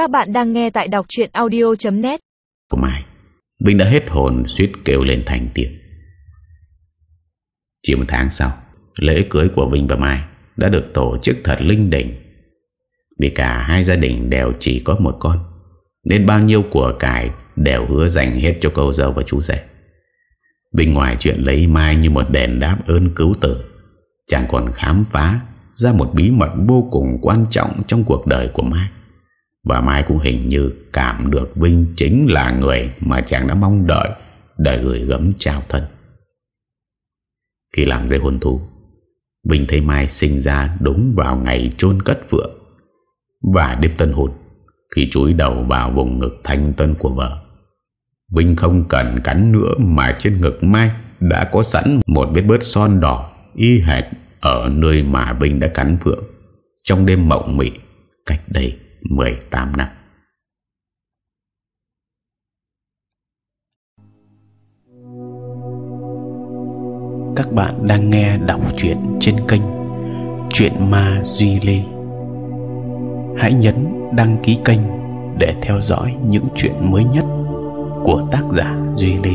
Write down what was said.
Các bạn đang nghe tại đọc chuyện audio.net của Mai, Vinh đã hết hồn suýt kêu lên thành tiếng. Chỉ một tháng sau, Lễ cưới của Vinh và Mai Đã được tổ chức thật linh đình. Vì cả hai gia đình đều chỉ có một con, Nên bao nhiêu của cải Đều hứa dành hết cho cô dâu và chú rể. Vinh ngoài chuyện lấy Mai như một đèn đáp ơn cứu tử, chàng còn khám phá ra một bí mật vô cùng quan trọng trong cuộc đời của Mai và Mai cũng hình như cảm được Vinh chính là người mà chàng đã mong đợi để gửi gấm chào thân. Khi làm dây hôn thú, Vinh thấy Mai sinh ra đúng vào ngày chôn cất vượng và đêm tân hôn khi chúi đầu vào vùng ngực thanh tân của vợ. Vinh không cần cắn nữa mà trên ngực Mai đã có sẵn một vết bớt son đỏ y hệt ở nơi mà Vinh đã cắn vượng trong đêm mộng mị cách đây 18 năm. Các bạn đang nghe đọc truyện trên kênh Chuyện Ma Duy Lê. Hãy nhấn đăng ký kênh để theo dõi những chuyện mới nhất của tác giả Duy Lê.